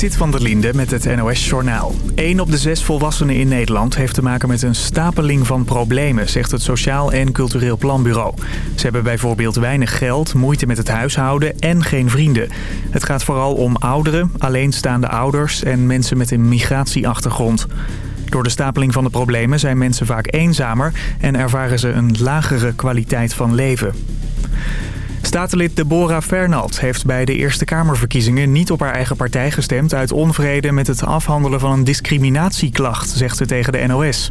Sit van der Linde met het NOS-journaal. Eén op de zes volwassenen in Nederland heeft te maken met een stapeling van problemen... zegt het Sociaal en Cultureel Planbureau. Ze hebben bijvoorbeeld weinig geld, moeite met het huishouden en geen vrienden. Het gaat vooral om ouderen, alleenstaande ouders en mensen met een migratieachtergrond. Door de stapeling van de problemen zijn mensen vaak eenzamer... en ervaren ze een lagere kwaliteit van leven. Statenlid Deborah Fernald heeft bij de Eerste Kamerverkiezingen niet op haar eigen partij gestemd... uit onvrede met het afhandelen van een discriminatieklacht, zegt ze tegen de NOS.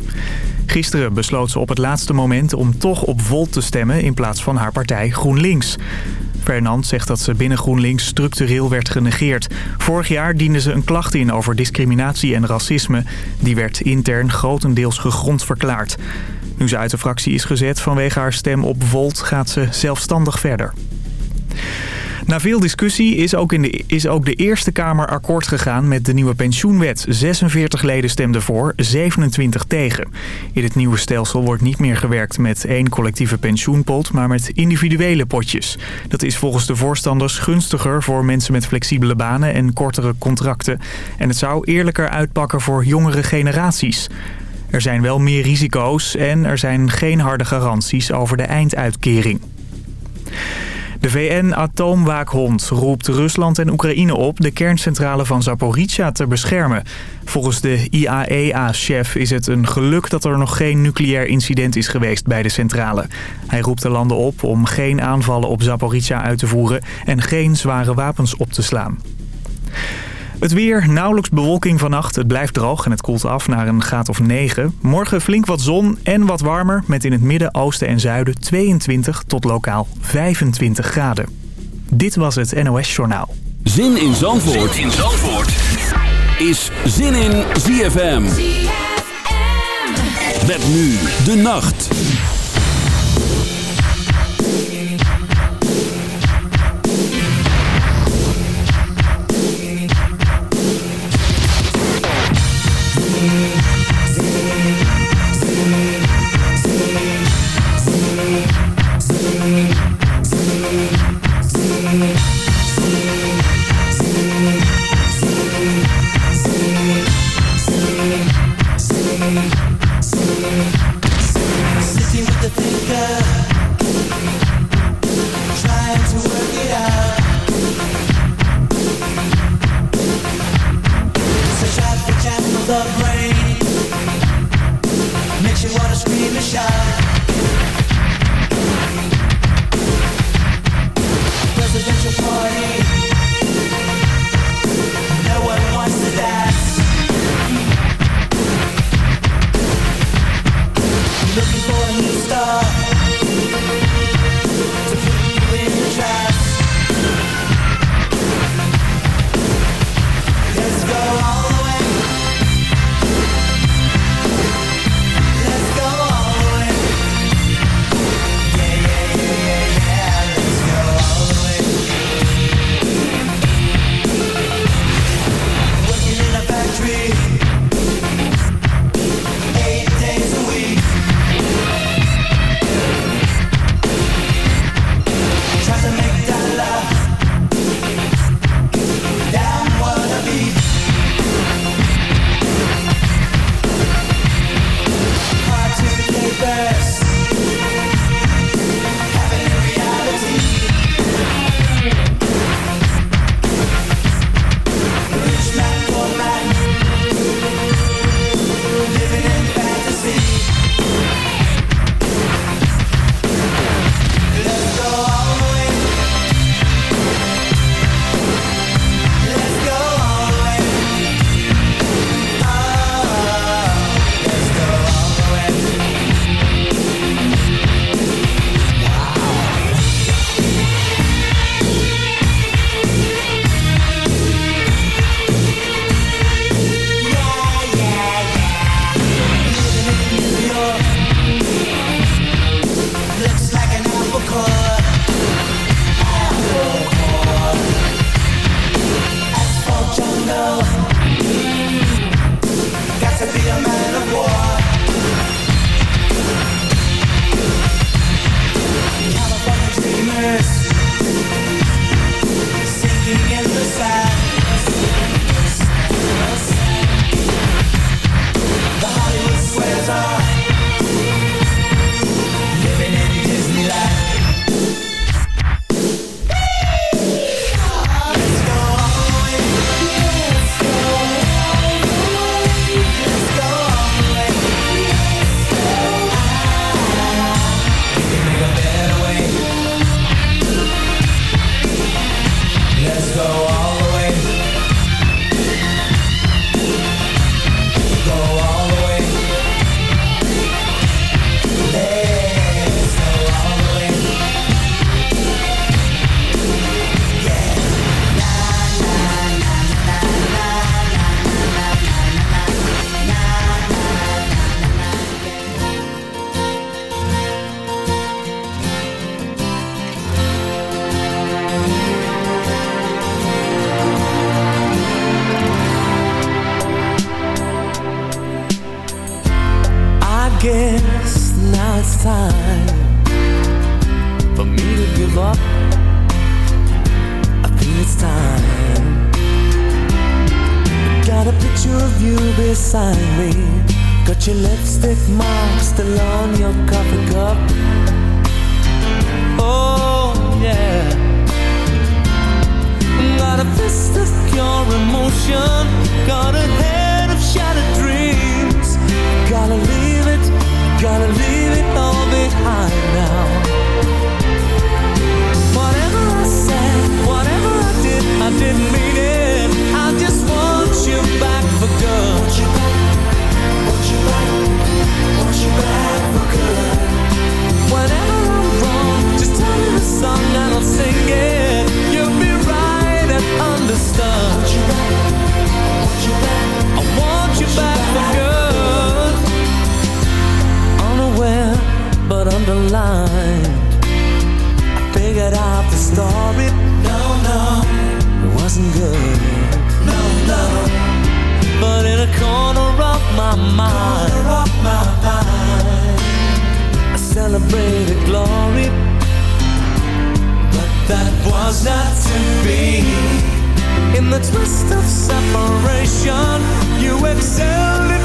Gisteren besloot ze op het laatste moment om toch op Volt te stemmen in plaats van haar partij GroenLinks. Fernand zegt dat ze binnen GroenLinks structureel werd genegeerd. Vorig jaar diende ze een klacht in over discriminatie en racisme. Die werd intern grotendeels gegrond verklaard. Nu ze uit de fractie is gezet vanwege haar stem op Volt gaat ze zelfstandig verder. Na veel discussie is ook, in de, is ook de Eerste Kamer akkoord gegaan met de nieuwe pensioenwet. 46 leden stemden voor, 27 tegen. In het nieuwe stelsel wordt niet meer gewerkt met één collectieve pensioenpot, maar met individuele potjes. Dat is volgens de voorstanders gunstiger voor mensen met flexibele banen en kortere contracten. En het zou eerlijker uitpakken voor jongere generaties. Er zijn wel meer risico's en er zijn geen harde garanties over de einduitkering. De VN-atoomwaakhond roept Rusland en Oekraïne op de kerncentrale van Zaporizhia te beschermen. Volgens de IAEA-chef is het een geluk dat er nog geen nucleair incident is geweest bij de centrale. Hij roept de landen op om geen aanvallen op Zaporizhia uit te voeren en geen zware wapens op te slaan. Het weer, nauwelijks bewolking vannacht. Het blijft droog en het koelt af naar een graad of 9. Morgen flink wat zon en wat warmer met in het midden, oosten en zuiden 22 tot lokaal 25 graden. Dit was het NOS Journaal. Zin in Zandvoort, zin in Zandvoort. is Zin in ZFM. ZFM. Met nu de nacht. twist of separation, you excel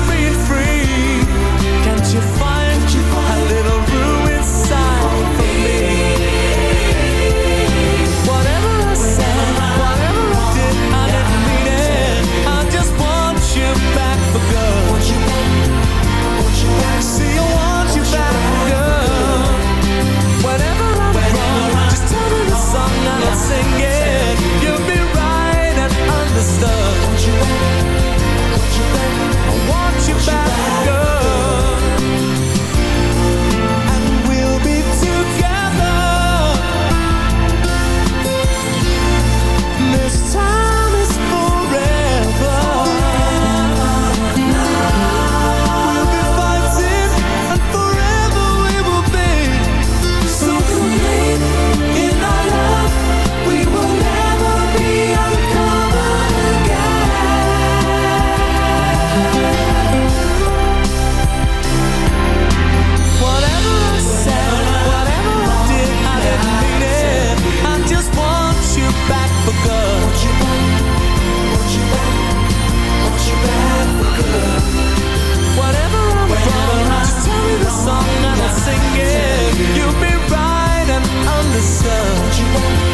coração.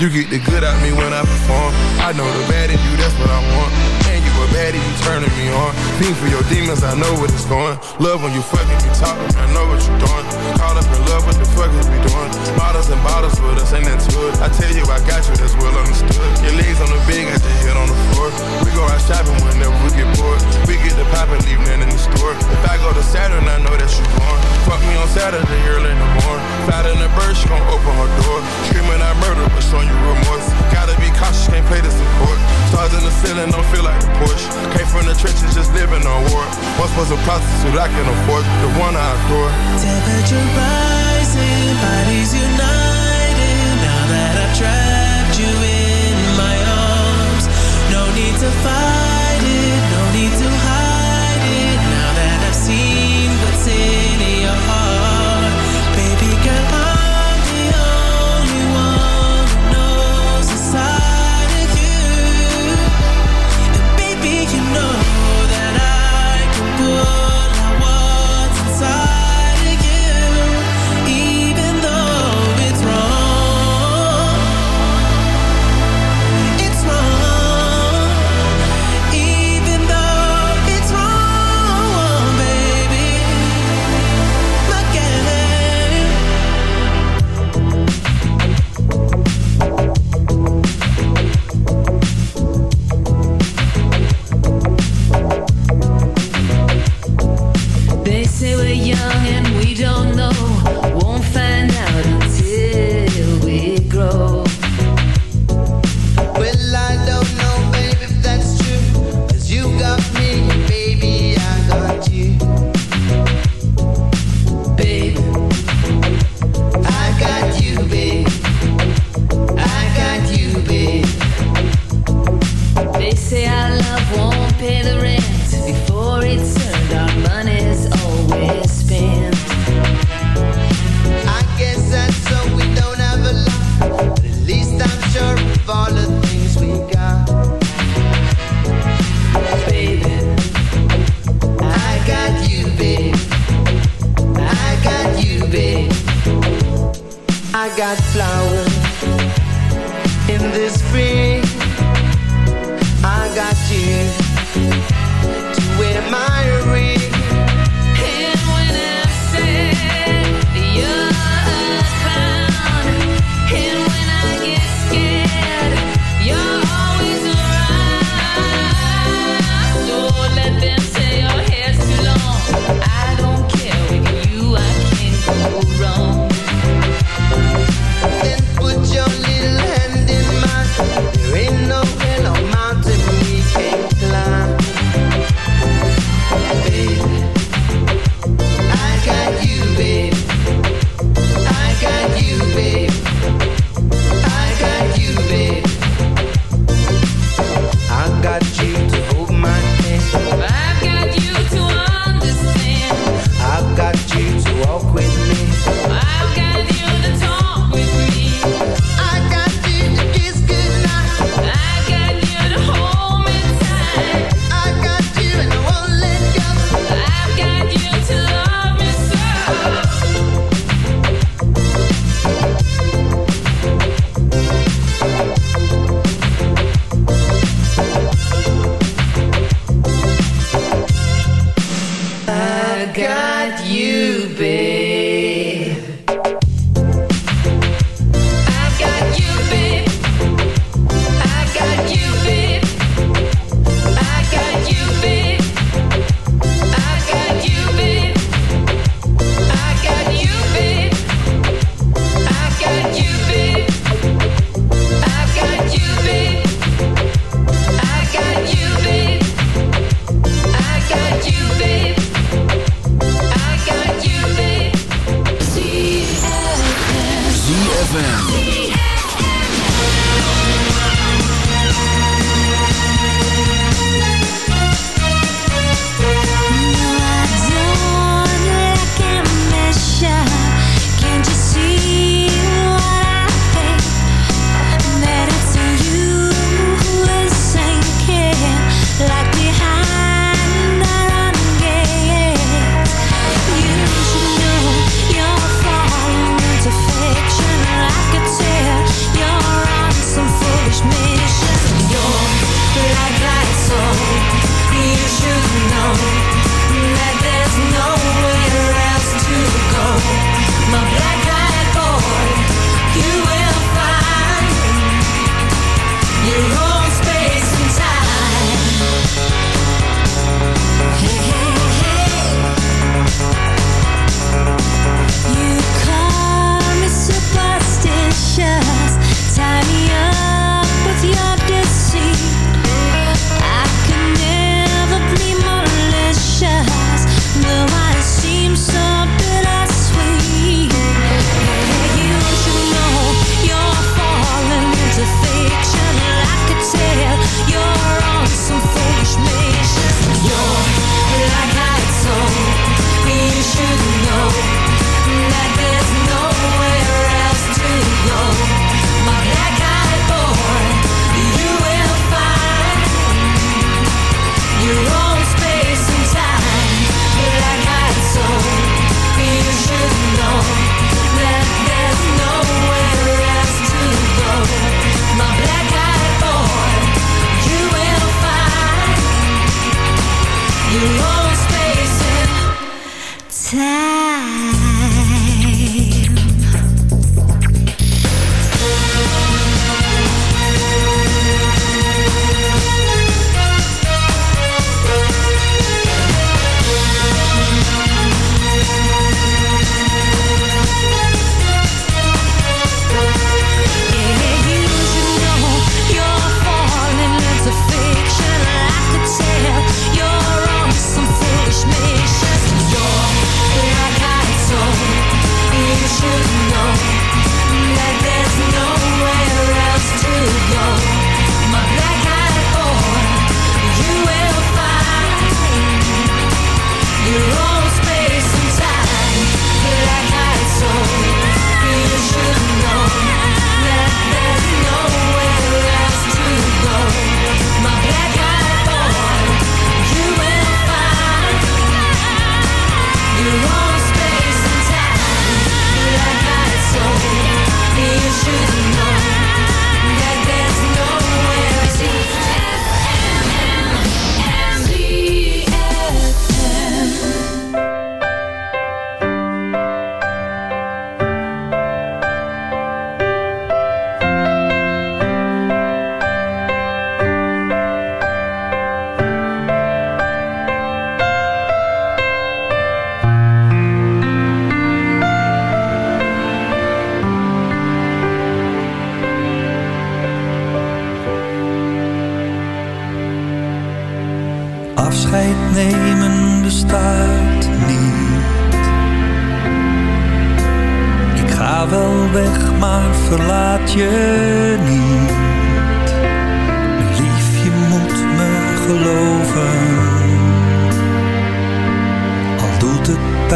You get the good out of me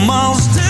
Kom als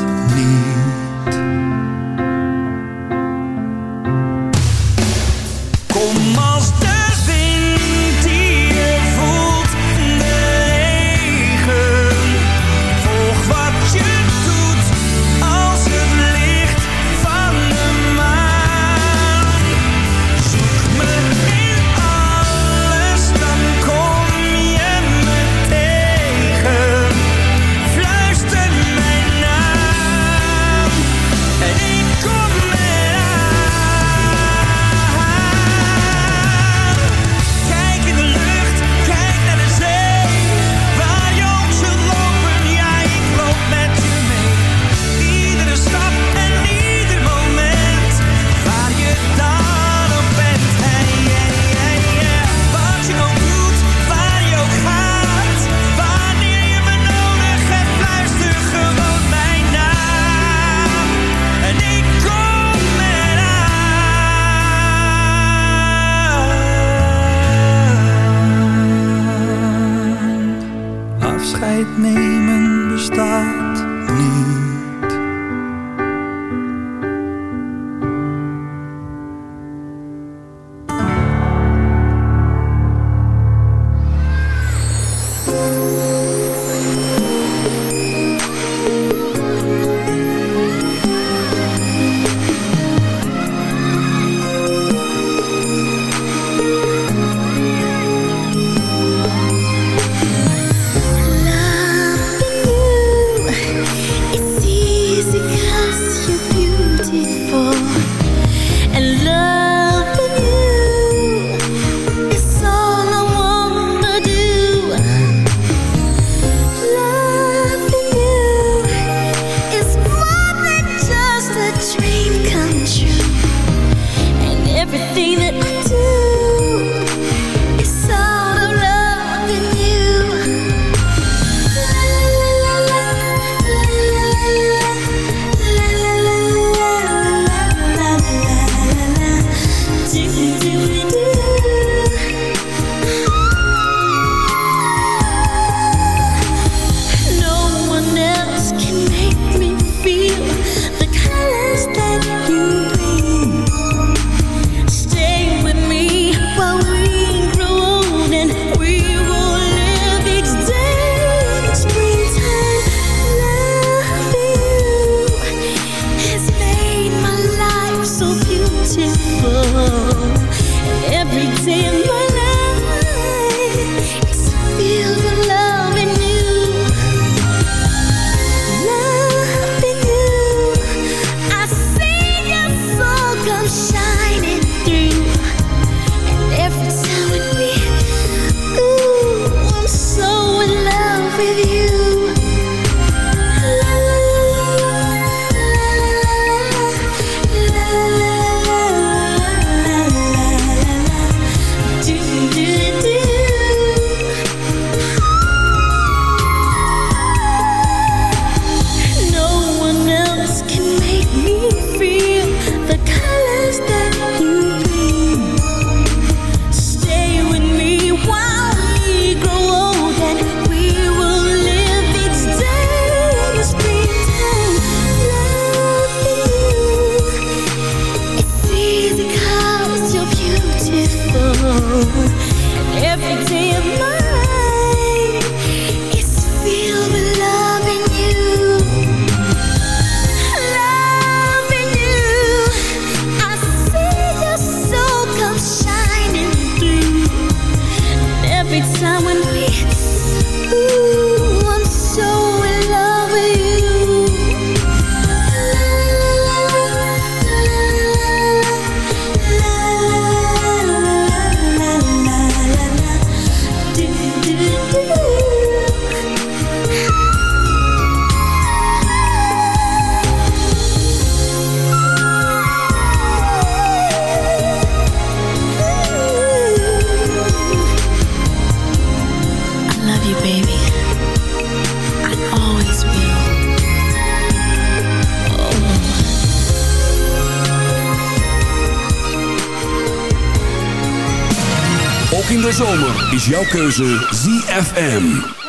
jouw keuze ZFM.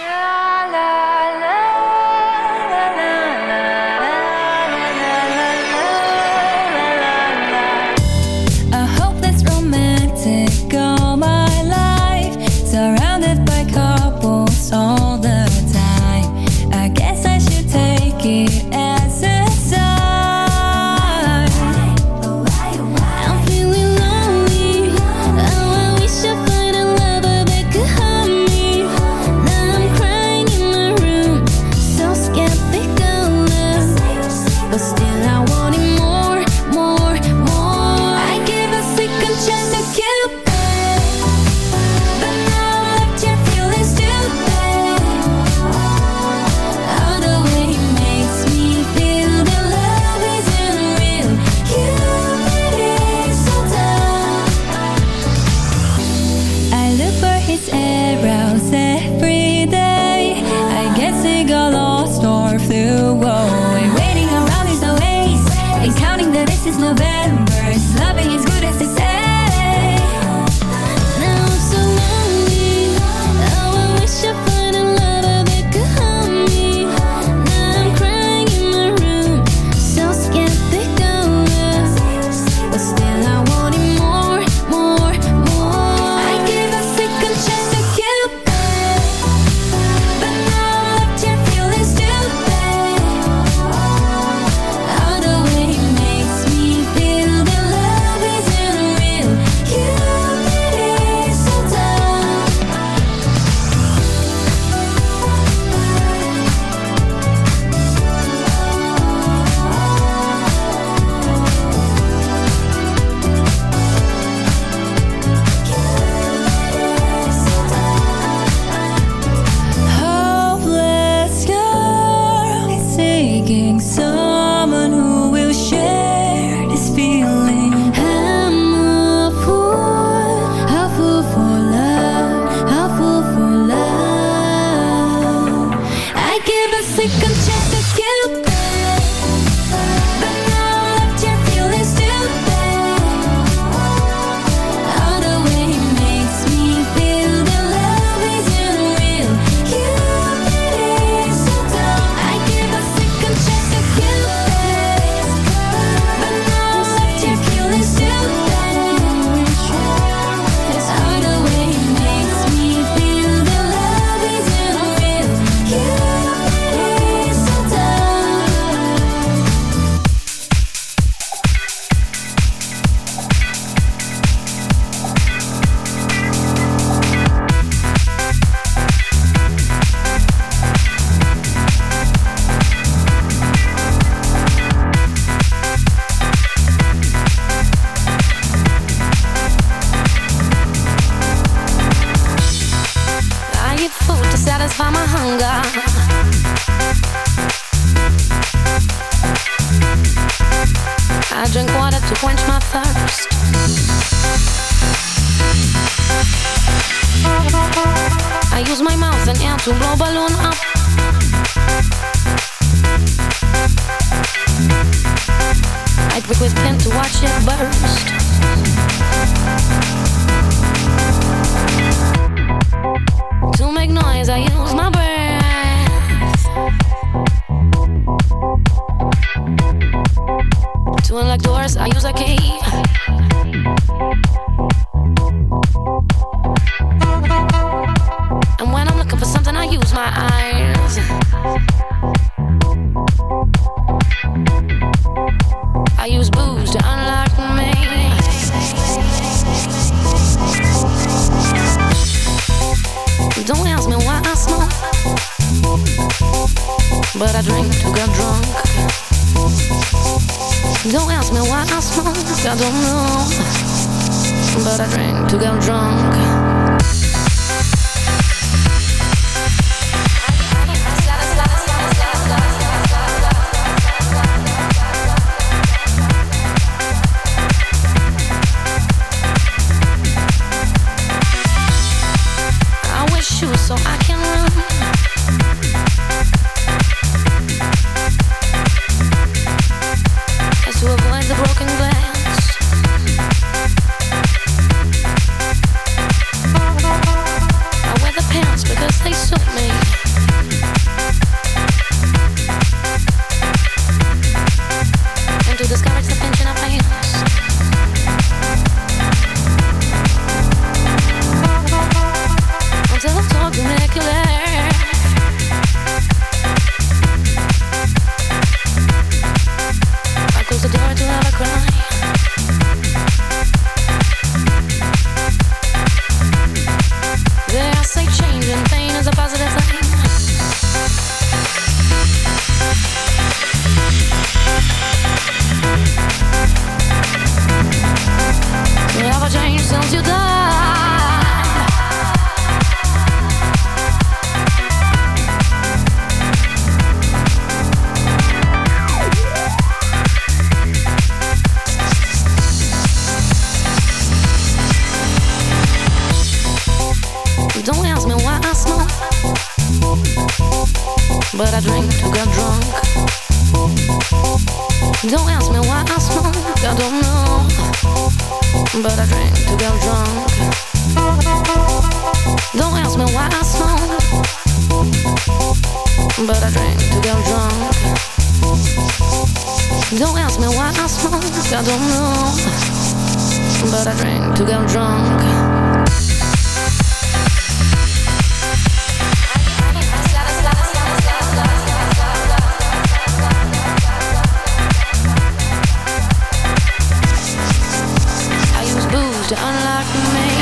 so I can unlock me.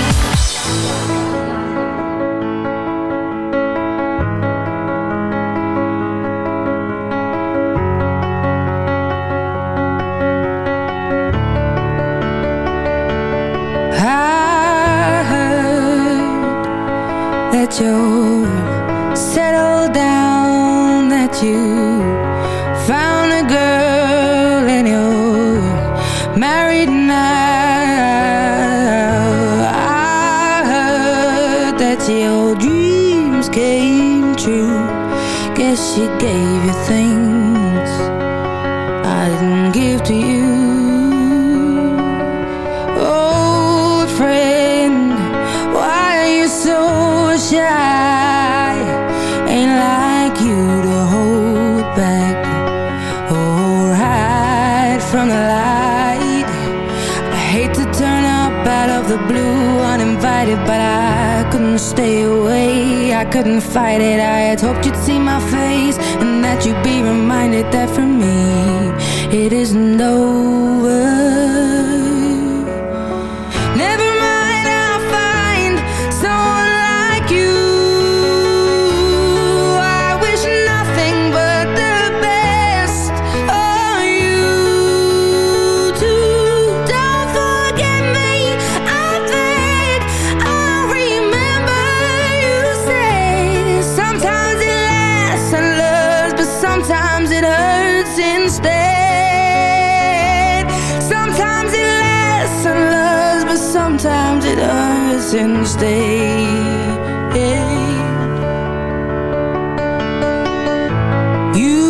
You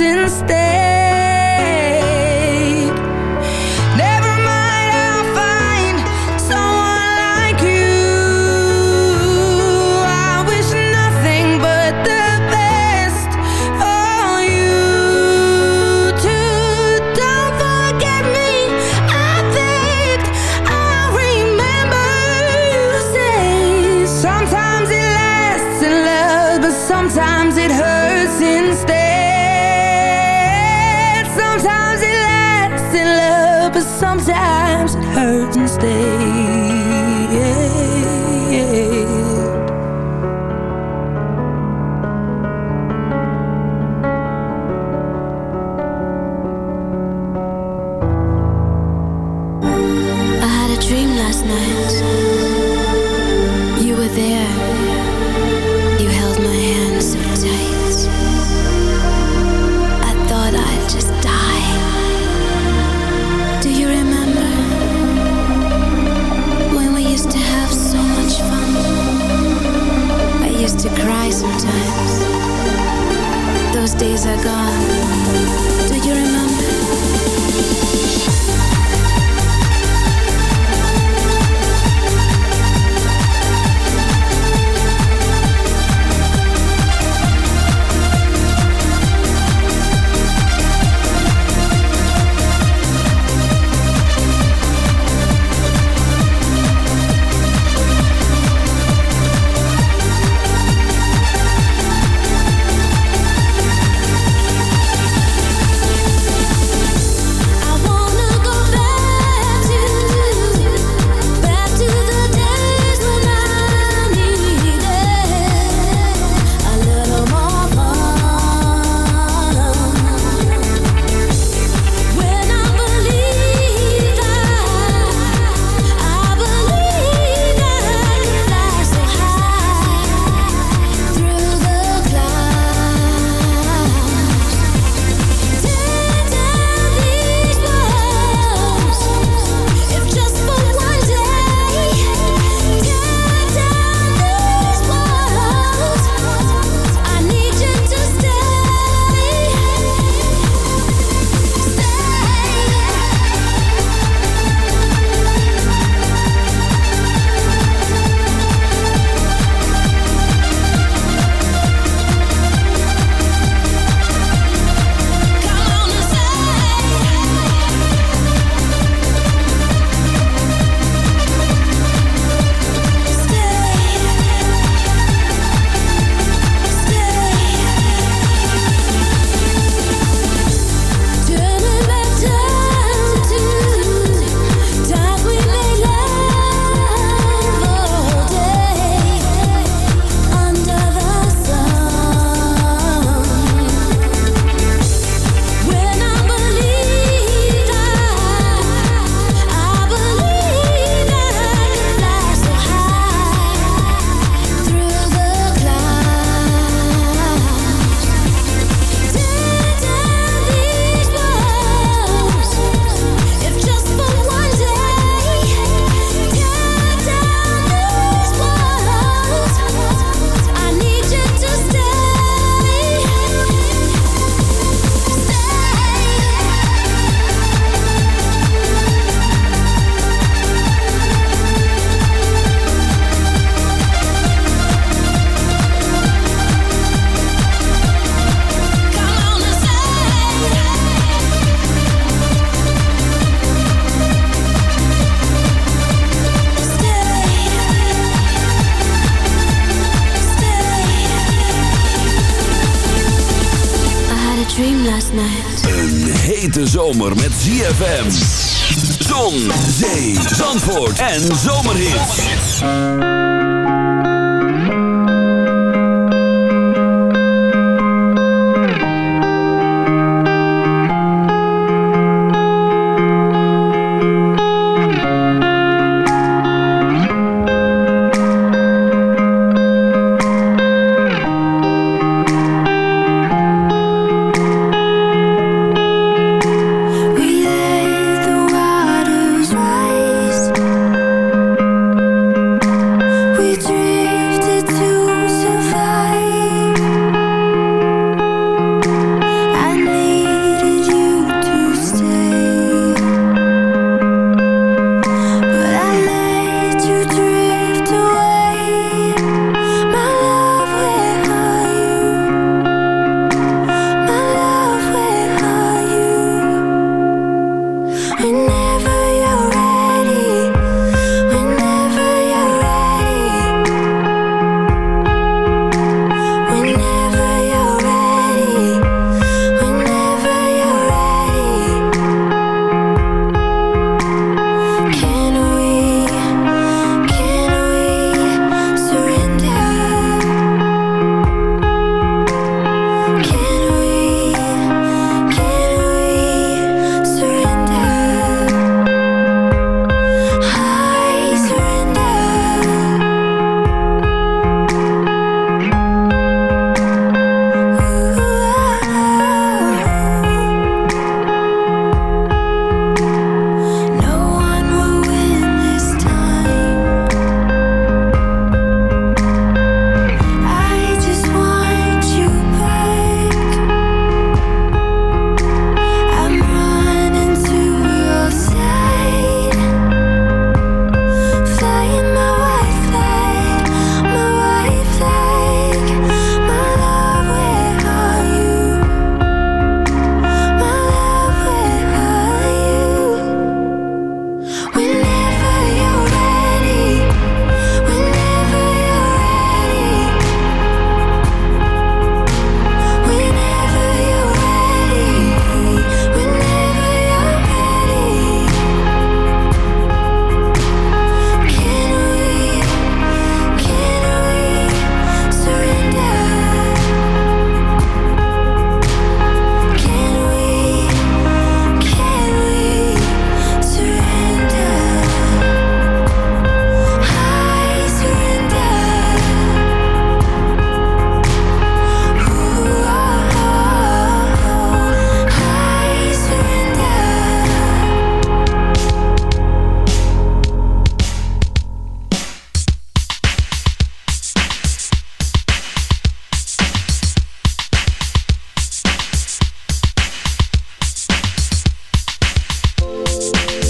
instead.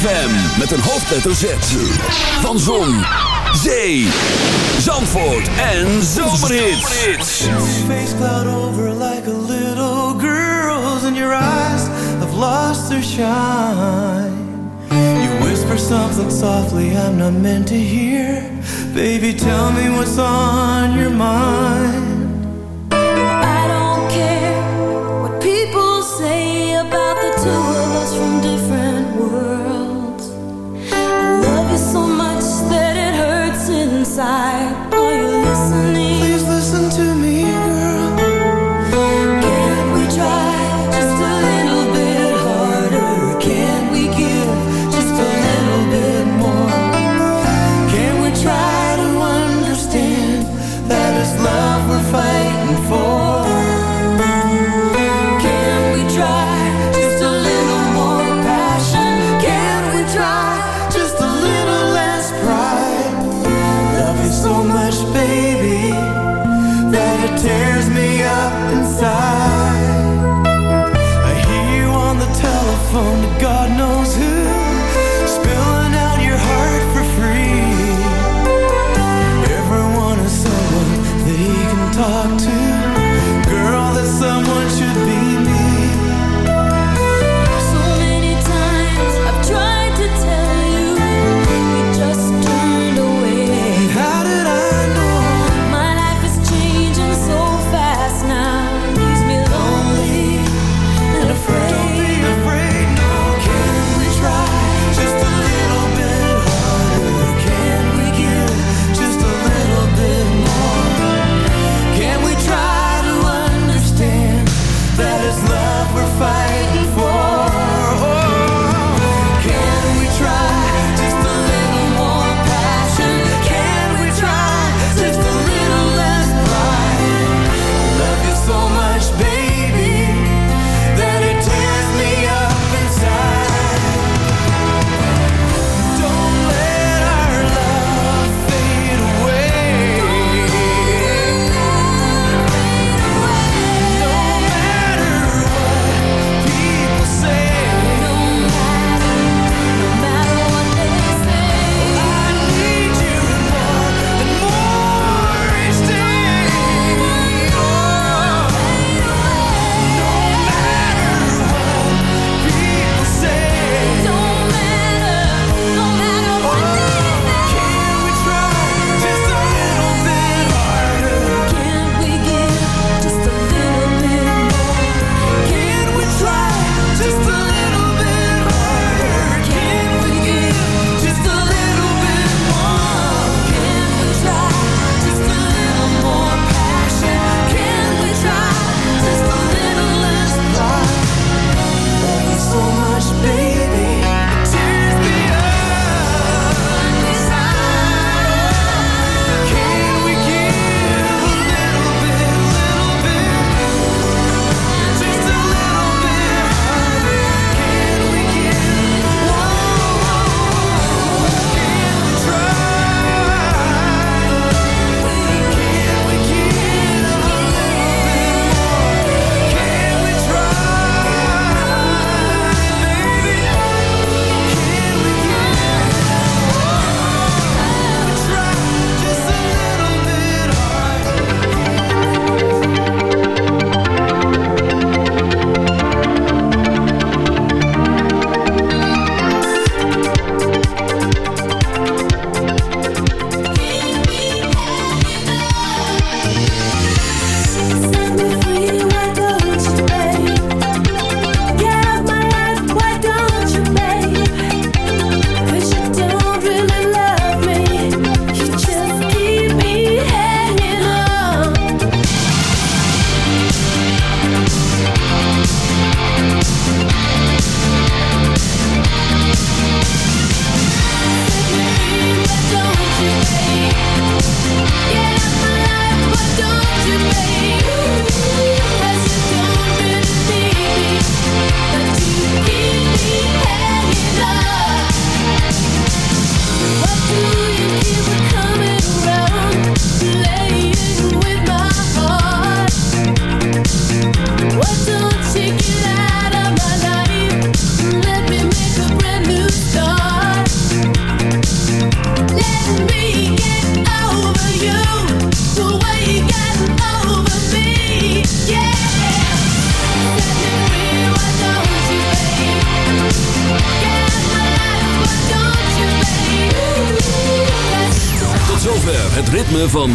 ZFM met een hoofdletter Z. Van Zon, Zee, Zandvoort en Zomerhits. Face cloud over like a little girl's and your eyes. have lost their shine. You whisper something softly I'm not meant to hear. Baby, tell me what's on your mind. side